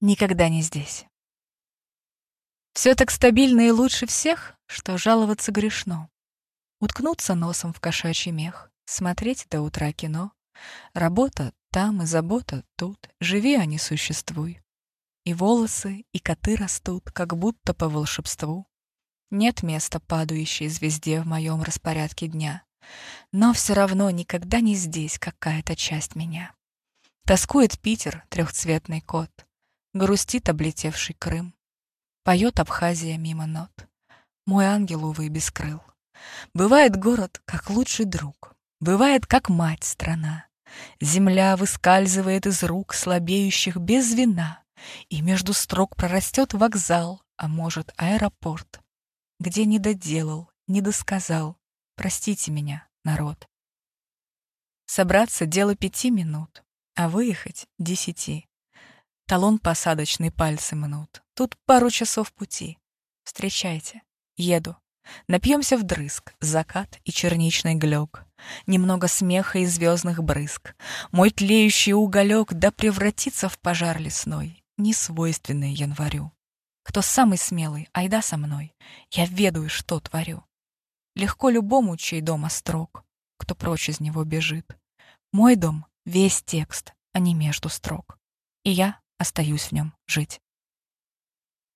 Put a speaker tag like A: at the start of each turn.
A: никогда не здесь. Все так стабильно и лучше всех, что жаловаться грешно. Уткнуться носом в кошачий мех, смотреть до утра кино. Работа там и забота тут, живи, а не существуй. И волосы, и коты растут, как будто по волшебству. Нет места падающей звезде в моем распорядке дня. Но все равно никогда не здесь какая-то часть меня. Тоскует Питер, трехцветный кот. Грустит облетевший Крым. Поет Абхазия мимо нот. Мой ангел, увы, без крыл. Бывает город, как лучший друг. Бывает, как мать страна. Земля выскальзывает из рук слабеющих без вина, И между строк прорастет вокзал, а может, аэропорт, Где не доделал, не досказал. Простите меня, народ. Собраться — дело пяти минут, а выехать — десяти. Талон посадочный пальцы мнут. Тут пару часов пути. Встречайте. Еду. Напьемся вдрызг, закат и черничный глёк. Немного смеха и звездных брызг. Мой тлеющий уголек да превратится в пожар лесной, не свойственный январю. Кто самый смелый, айда со мной. Я ведаю, что творю. Легко любому, чей дом острог, кто прочь из него бежит. Мой дом — весь текст, а не между строк. И я остаюсь в нем жить.